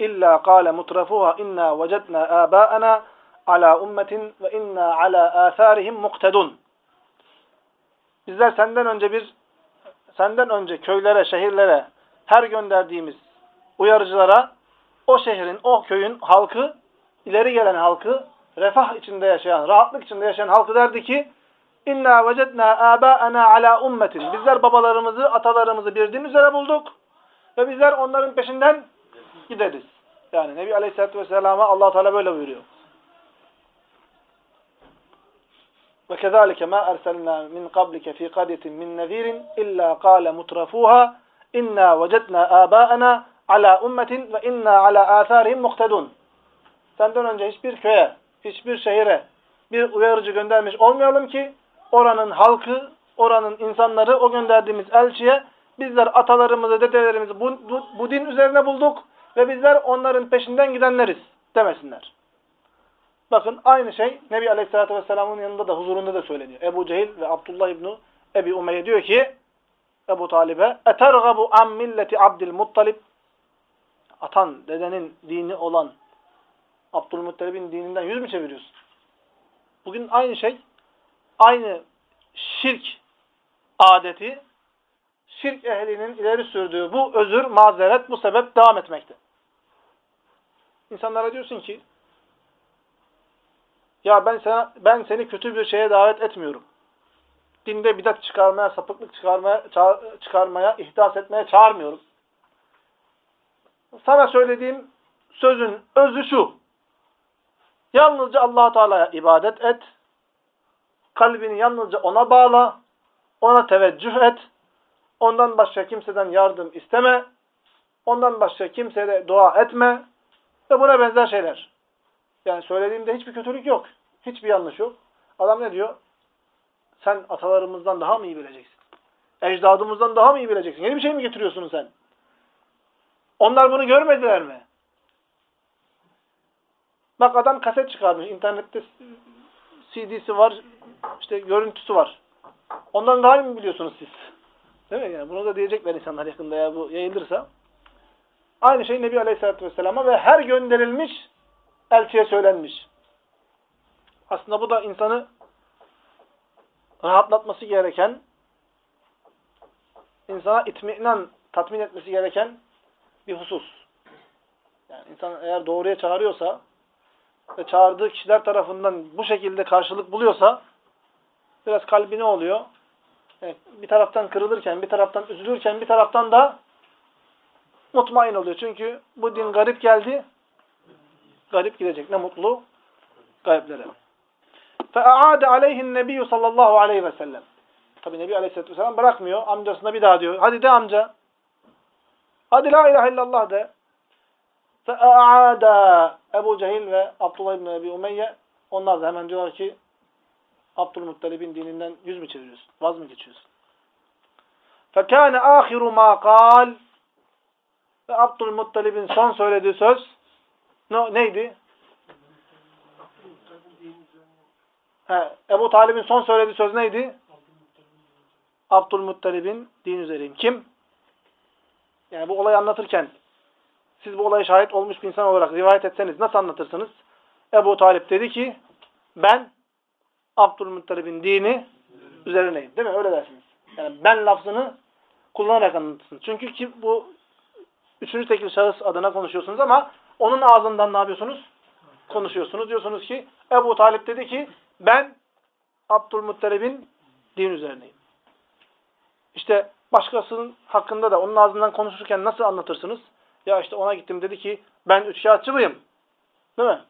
إِلَّا قَالَ مُتْرَفُوهَا إِنَّا وَجَدْنَا آبَاءَنَا عَلَى أُمَّةٍ وَإِنَّا عَلَى آثَارِهِمْ مُقْتَدُونَ Bizler senden önce bir senden önce köylere, şehirlere her gönderdiğimiz uyarıcılara o şehrin, o köyün halkı, ileri gelen halkı, refah içinde yaşayan, rahatlık içinde yaşayan halkı derdi ki İnna vecedna âbâena alâ ummetin. Bizler babalarımızı, atalarımızı bir din üzere bulduk ve bizler onların peşinden gideriz. Yani Nebi Aleyhisselatü Vesselam'a allah Teala böyle buyuruyor. وَكَذَٰلِكَ مَا أَرْسَلْنَا مِنْ قَبْلِكَ ف۪ي قَرْيَةٍ مِنْ نَذ۪يرٍ إِلَّا قَالَ مُتْرَفُوهَا إِنَّا وَجَدْنَا آبَاءَنَا عَلَى أُمَّةٍ وَإِنَّا عَلَى آثَارِهِمْ مُقْتَدُونَ Senden önce hiçbir köye, hiçbir şehire bir uyarıcı göndermiş olmayalım ki oranın halkı, oranın insanları o gönderdiğimiz elçiye bizler atalarımızı, dedelerimizi bu, bu, bu din üzerine bulduk ve bizler onların peşinden gidenleriz demesinler. Bakın aynı şey Nebi Aleyhisselatü Vesselam'ın yanında da huzurunda da söyleniyor. Ebu Cehil ve Abdullah İbni Ebi Umeyye diyor ki Ebu Talib'e اَتَرْغَبُ عَمْ milleti Abdülmuttalib Atan, dedenin dini olan Abdülmuttalib'in dininden yüz mü çeviriyorsun? Bugün aynı şey, aynı şirk adeti, şirk ehlinin ileri sürdüğü bu özür, mazeret, bu sebep devam etmekte. İnsanlara diyorsun ki, ya ben sana ben seni kötü bir şeye davet etmiyorum. Dinde bidat çıkarmaya, sapıklık çıkarmaya, çıkarmaya, ihdas etmeye çağırmıyorum. Sana söylediğim sözün özü şu. Yalnızca Allah Teala'ya ibadet et. Kalbini yalnızca ona bağla. Ona teveccüh et. Ondan başka kimseden yardım isteme. Ondan başka kimseye dua etme. Ve buna benzer şeyler. Yani söylediğimde hiçbir kötülük yok. Hiçbir yanlış yok. Adam ne diyor? Sen atalarımızdan daha mı iyi bileceksin? Ecdadımızdan daha mı iyi bileceksin? Yeni bir şey mi getiriyorsun sen? Onlar bunu görmediler mi? Bak adam kaset çıkarmış. İnternette CD'si var, işte görüntüsü var. Ondan daha mi biliyorsunuz siz? Değil mi? Yani bunu da diyecekler insanlar yakında ya bu yayılırsa. Aynı şey Nebi Aleyhisselatü Vesselam'a ve her gönderilmiş elçiye söylenmiş. Aslında bu da insanı rahatlatması gereken, insana itminan, tatmin etmesi gereken bir husus. Yani insan eğer doğruya çağırıyorsa ve çağırdığı kişiler tarafından bu şekilde karşılık buluyorsa biraz kalbi ne oluyor? Yani bir taraftan kırılırken, bir taraftan üzülürken, bir taraftan da mutmain oluyor. Çünkü bu din garip geldi, garip gidecek. Ne mutlu gariplere. فَاَعَادَ عَلَيْهِ النَّبِيُّ sallallahu aleyhi ve sellem. Tabi Nebi Aleyhisselatü Vesselam bırakmıyor. Amcasına bir daha diyor. Hadi de amca. Hadi la ilahe illallah de. فَاَعَادَ Ebu Cehil ve Abdullah İbni Ebi Umeyye onlar da hemen diyorlar ki Abdülmuttalib'in dininden yüz mü çeviriyorsun? Vaz mı geçiyorsun? فَكَانَ آخِرُ مَا قَالْ Ve Abdülmuttalib'in son söylediği söz ne, neydi? He, Ebu Talib'in son söylediği söz neydi? Abdülmuttalib'in din üzereyim. Kim? Yani bu olayı anlatırken siz bu olaya şahit olmuş bir insan olarak rivayet etseniz nasıl anlatırsınız? Ebu Talip dedi ki ben Abdülmuttalib'in dini üzerineyim. Değil mi? Öyle dersiniz. Yani ben lafzını kullanarak anlatırsınız. Çünkü ki bu üçüncü tekil şahıs adına konuşuyorsunuz ama onun ağzından ne yapıyorsunuz? Konuşuyorsunuz. Diyorsunuz ki Ebu Talip dedi ki ben Abdülmuttalib'in din üzerineyim. İşte başkasının hakkında da onun ağzından konuşurken nasıl anlatırsınız? Ya işte ona gittim dedi ki ben üçkağıtçı mıyım? Değil mi?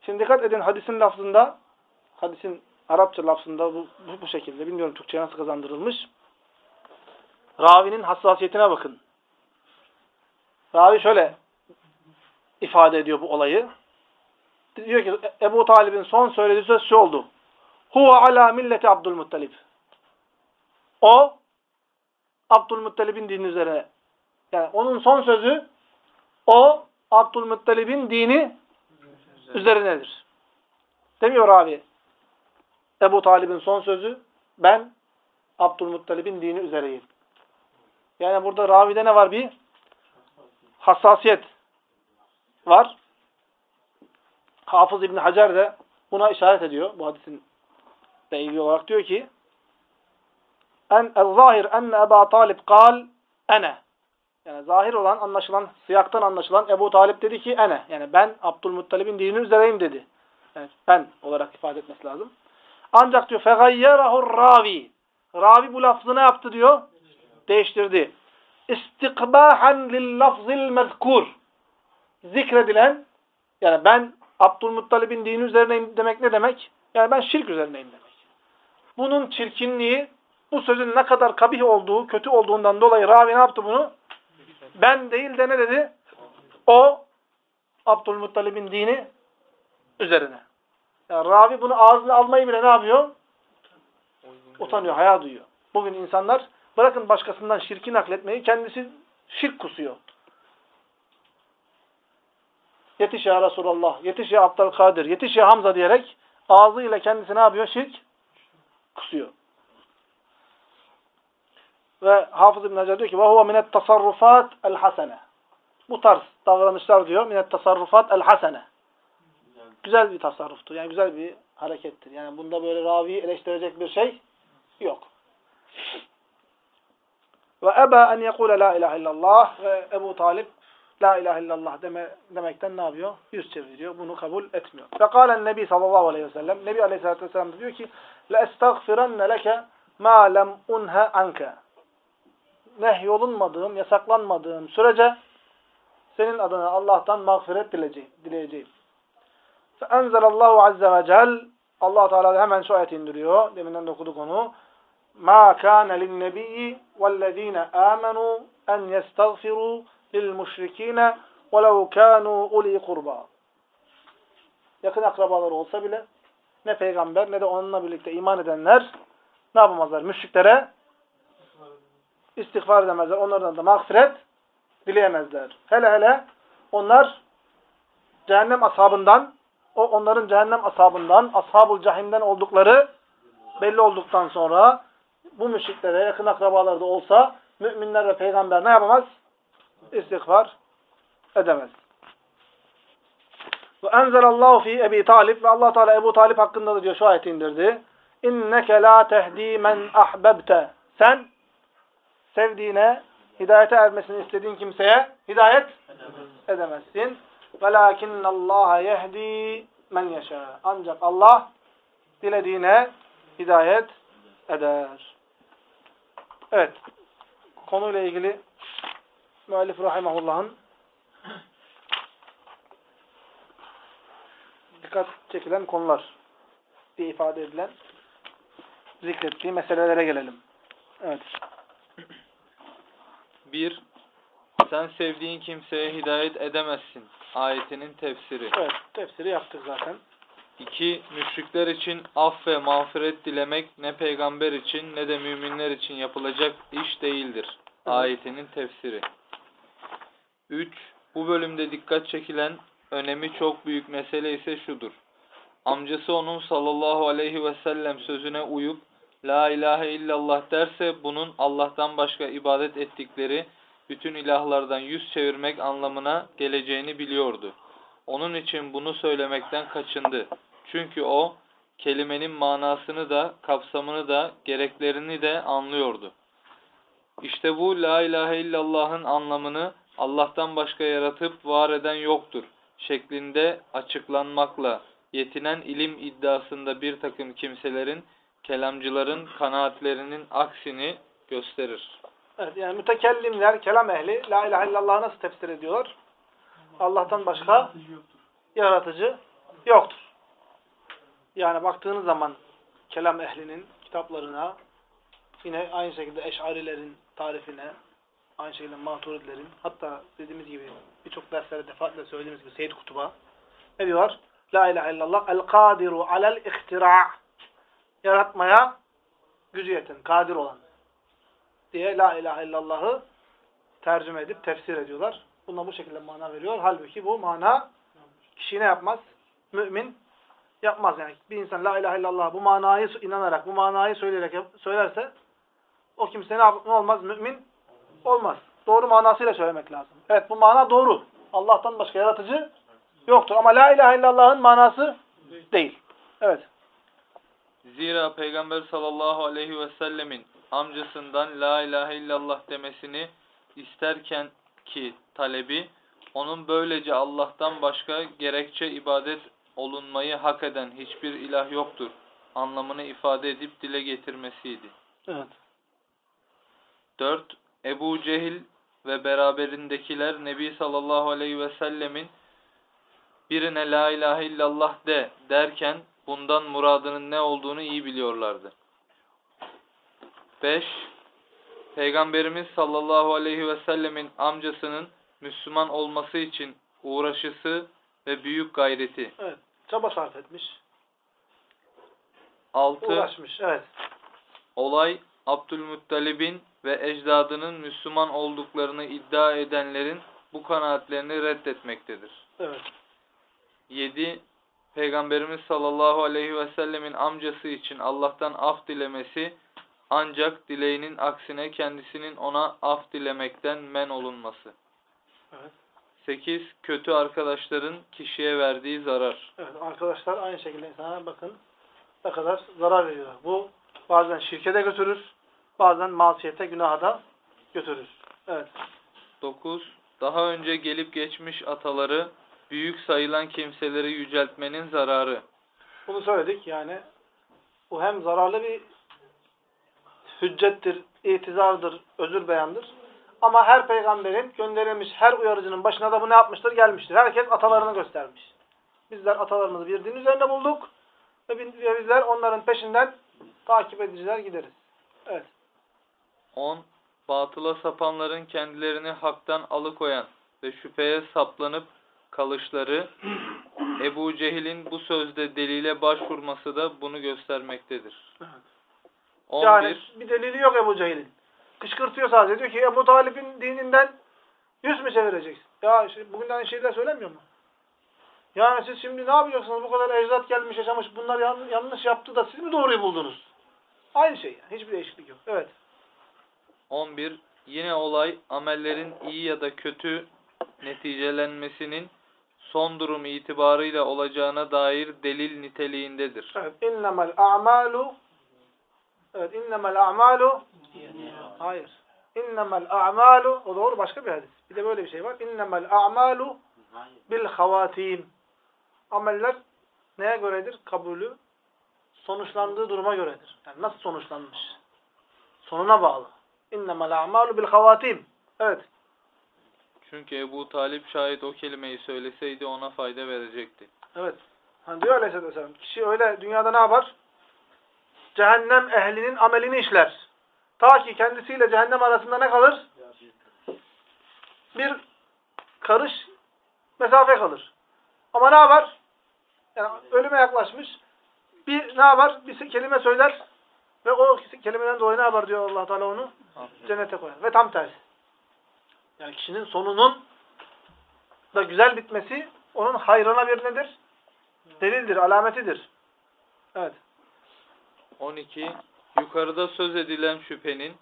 Şimdi dikkat edin hadisin lafzında hadisin Arapça lafzında bu, bu, bu şekilde. Bilmiyorum Türkçe nasıl kazandırılmış. Ravinin hassasiyetine bakın. Ravi şöyle ifade ediyor bu olayı. Diyor ki Ebu Talib'in son söylediği söz şu oldu. Huve ala milleti Abdülmuttalib. O Abdülmuttalib'in dini üzerine. Yani onun son sözü o Abdülmuttalib'in dini üzerinedir. Demiyor abi. Ebu Talib'in son sözü ben Abdülmuttalib'in dini üzereyim. Yani burada ravide ne var bir? Hassasiyet var. Hafız İbni Hacer de buna işaret ediyor. Bu hadisin de ilgili olarak diyor ki en el-zahir enne Ebu Talib kal ene. Yani zahir olan, anlaşılan, siyaktan anlaşılan Ebu Talip dedi ki ene. Yani ben Abdülmuttalib'in dininin üzereyim dedi. Yani ben olarak ifade etmesi lazım. Ancak diyor fegayyerahu ravi. Ravi bu lafzı ne yaptı diyor? Değiştirdi. İstikbahan lil lafzil mezkur. Zikredilen yani ben Abdülmuttalib'in dini üzerineyim demek ne demek? Yani ben şirk üzerineyim demek. Bunun çirkinliği, bu sözün ne kadar kabih olduğu, kötü olduğundan dolayı ravi ne yaptı bunu? Ben değil de ne dedi? O Abdülmuttalib'in dini üzerine. Yani ravi bunu ağzına almayı bile ne yapıyor? Utanıyor, haya duyuyor. Bugün insanlar bırakın başkasından şirki nakletmeyi kendisi şirk kusuyor. Yetiş ya Resulallah, yetiş ya Abdülkadir, yetiş ya Hamza diyerek ağzıyla kendisi ne yapıyor? Şirk kusuyor. Ve Hafız İbn Hacer diyor ki وَهُوَ مِنَ التَّصَرُّفَاتِ الْحَسَنَةِ Bu tarz davranışlar diyor مِنَ التَّصَرُّفَاتِ الْحَسَنَةِ Güzel bir tasarruftur. Yani güzel bir harekettir. Yani bunda böyle raviyi eleştirecek bir şey yok. Ve eba en yekule la ilahe illallah ve Ebu Talip la ilahe illallah deme, demekten ne yapıyor? Yüz çeviriyor. Bunu kabul etmiyor. Ve kâlen Nebi sallallahu aleyhi ve sellem Nebi aleyhissalatü vesselam diyor ki le estağfirenne leke ma lem unha anke nehyolunmadığım, yasaklanmadığım sürece senin adına Allah'tan mağfiret dileyeceğim. dileyeceğim. Allahu azze ve cel Allah Teala hemen şu ayeti indiriyor. Deminden de okuduk onu. Ma kana lin-nebiyyi vellezina amenu en yestağfiru lil-müşrikine velev kanu uli kurba. Yakın akrabaları olsa bile ne peygamber ne de onunla birlikte iman edenler ne yapamazlar? Müşriklere istiğfar edemezler. Onlardan da mağfiret dileyemezler. Hele hele onlar cehennem ashabından, o onların cehennem ashabından, ashabul cahimden oldukları belli olduktan sonra bu müşriklere yakın akrabaları da olsa müminler ve peygamber ne yapamaz? İstiğfar edemez. Ve enzelallahu fi Ebi Talib ve Allah Teala Ebu Talib hakkında da diyor şu ayeti indirdi. İnneke la tehdi men ahbebte. Sen sevdiğine, hidayete ermesini istediğin kimseye hidayet edemezsin. وَلَاكِنَّ اللّٰهَ يَهْد۪ي men يَشَاءُ Ancak Allah dilediğine hidayet eder. Evet. Konuyla ilgili müellif rahimahullah'ın dikkat çekilen konular diye ifade edilen zikrettiği meselelere gelelim. Evet. 1. Sen sevdiğin kimseye hidayet edemezsin. Ayetinin tefsiri. Evet. Tefsiri yaptık zaten. 2. Müşrikler için af ve mağfiret dilemek ne peygamber için ne de müminler için yapılacak iş değildir. Ayetinin tefsiri. 3. Bu bölümde dikkat çekilen önemi çok büyük mesele ise şudur. Amcası onun sallallahu aleyhi ve sellem sözüne uyup La ilahe illallah derse bunun Allah'tan başka ibadet ettikleri bütün ilahlardan yüz çevirmek anlamına geleceğini biliyordu. Onun için bunu söylemekten kaçındı. Çünkü o kelimenin manasını da kapsamını da gereklerini de anlıyordu. İşte bu la ilahe illallah'ın anlamını Allah'tan başka yaratıp var eden yoktur şeklinde açıklanmakla yetinen ilim iddiasında bir takım kimselerin kelamcıların kanaatlerinin aksini gösterir. Evet, yani mütekellimler, kelam ehli la ilahe illallah'ı nasıl tefsir ediyor? Allah'tan başka yaratıcı yoktur. Yani baktığınız zaman kelam ehlinin kitaplarına yine aynı şekilde eşarilerin tarifine aynı şekilde maturidilerin hatta dediğimiz gibi birçok derslerde defaatle söylediğimiz gibi Seyyid Kutub'a ne diyor? La ilahe illallah el kadiru alel ihtira' yaratmaya gücü yeten, kadir olan diye la ilahe illallah'ı tercüme edip tefsir ediyorlar. Buna bu şekilde mana veriyor. Halbuki bu mana kişi ne yapmaz? Mümin yapmaz yani. Bir insan la ilahe illallah bu manayı inanarak, bu manayı söyleyerek söylerse o kimse ne, ne olmaz? Mümin olmaz. Doğru manasıyla söylemek lazım. Evet bu mana doğru. Allah'tan başka yaratıcı yoktur. Ama la ilahe illallah'ın manası değil. Evet. Zira Peygamber sallallahu aleyhi ve sellemin amcasından la ilahe illallah demesini isterken ki talebi onun böylece Allah'tan başka gerekçe ibadet olunmayı hak eden hiçbir ilah yoktur anlamını ifade edip dile getirmesiydi. Evet. 4. Ebu Cehil ve beraberindekiler Nebi sallallahu aleyhi ve sellemin birine la ilahe illallah de derken bundan muradının ne olduğunu iyi biliyorlardı. 5. Peygamberimiz sallallahu aleyhi ve sellemin amcasının Müslüman olması için uğraşısı ve büyük gayreti. Evet. Çaba sarf etmiş. 6. Uğraşmış. Evet. Olay Abdülmuttalib'in ve ecdadının Müslüman olduklarını iddia edenlerin bu kanaatlerini reddetmektedir. Evet. 7. Peygamberimiz sallallahu aleyhi ve sellemin amcası için Allah'tan af dilemesi ancak dileğinin aksine kendisinin ona af dilemekten men olunması. Evet. 8. Kötü arkadaşların kişiye verdiği zarar. Evet. Arkadaşlar aynı şekilde insana bakın ne kadar zarar veriyorlar. Bu bazen şirkete götürür, bazen masiyete, günaha da götürür. Evet. 9. Daha önce gelip geçmiş ataları büyük sayılan kimseleri yüceltmenin zararı. Bunu söyledik yani. Bu hem zararlı bir hüccettir, itizardır, özür beyandır. Ama her peygamberin gönderilmiş her uyarıcının başına da bu ne yapmıştır? Gelmiştir. Herkes atalarını göstermiş. Bizler atalarımızı bir din üzerine bulduk ve biz- ve bizler onların peşinden takip ediciler gideriz. Evet. 10. Batıla sapanların kendilerini haktan alıkoyan ve şüpheye saplanıp kalışları *clears throat* Ebu Cehil'in bu sözde delile başvurması da bunu göstermektedir. Evet. 11. Yani bir delili yok Ebu Cehil'in. Kışkırtıyor sadece. Diyor ki Ebu Talib'in dininden yüz mü çevireceksin? Ya işte bugün de aynı şeyler söylemiyor mu? Yani siz şimdi ne yapacaksınız? Bu kadar ecdat gelmiş yaşamış bunlar yan- yanlış yaptı da siz mi doğruyu buldunuz? Aynı şey yani. Hiçbir değişiklik yok. Evet. 11. Yine olay amellerin iyi ya da kötü neticelenmesinin son durum itibarıyla olacağına dair delil niteliğindedir. Evet. İnnemel a'malu Evet. İnnemel a'malu Hayır. İnnemel a'malu o doğru başka bir hadis. Bir de böyle bir şey var. İnnemel a'malu bil havatim. Ameller neye göredir? Kabulü sonuçlandığı duruma göredir. Yani nasıl sonuçlanmış? Sonuna bağlı. İnnemel a'malu bil havatim. Evet. Çünkü Ebu Talip şayet o kelimeyi söyleseydi ona fayda verecekti. Evet. Hani diyor Aleyhisselatü Vesselam. Kişi öyle dünyada ne yapar? Cehennem ehlinin amelini işler. Ta ki kendisiyle cehennem arasında ne kalır? Bir karış mesafe kalır. Ama ne yapar? Yani ölüme yaklaşmış. Bir ne yapar? Bir kelime söyler ve o kelimeden dolayı ne yapar diyor allah Teala onu? Cennete koyar. Ve tam tersi. Yani kişinin sonunun da güzel bitmesi onun hayrına bir nedir? Delildir, alametidir. Evet. 12. Yukarıda söz edilen şüphenin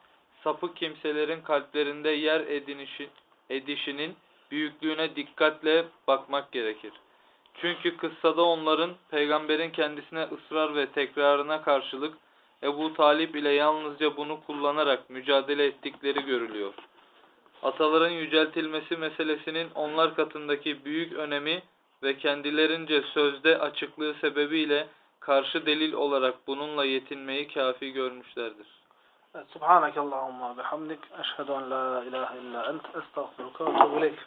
sapık kimselerin kalplerinde yer edinişi, edişinin büyüklüğüne dikkatle bakmak gerekir. Çünkü kıssada onların peygamberin kendisine ısrar ve tekrarına karşılık Ebu Talip ile yalnızca bunu kullanarak mücadele ettikleri görülüyor. Ataların yüceltilmesi meselesinin onlar katındaki büyük önemi ve kendilerince sözde açıklığı sebebiyle karşı delil olarak bununla yetinmeyi kafi görmüşlerdir. Subhanakallahumma bihamdik. Eşhedü en la ilahe illa ent. İleyk.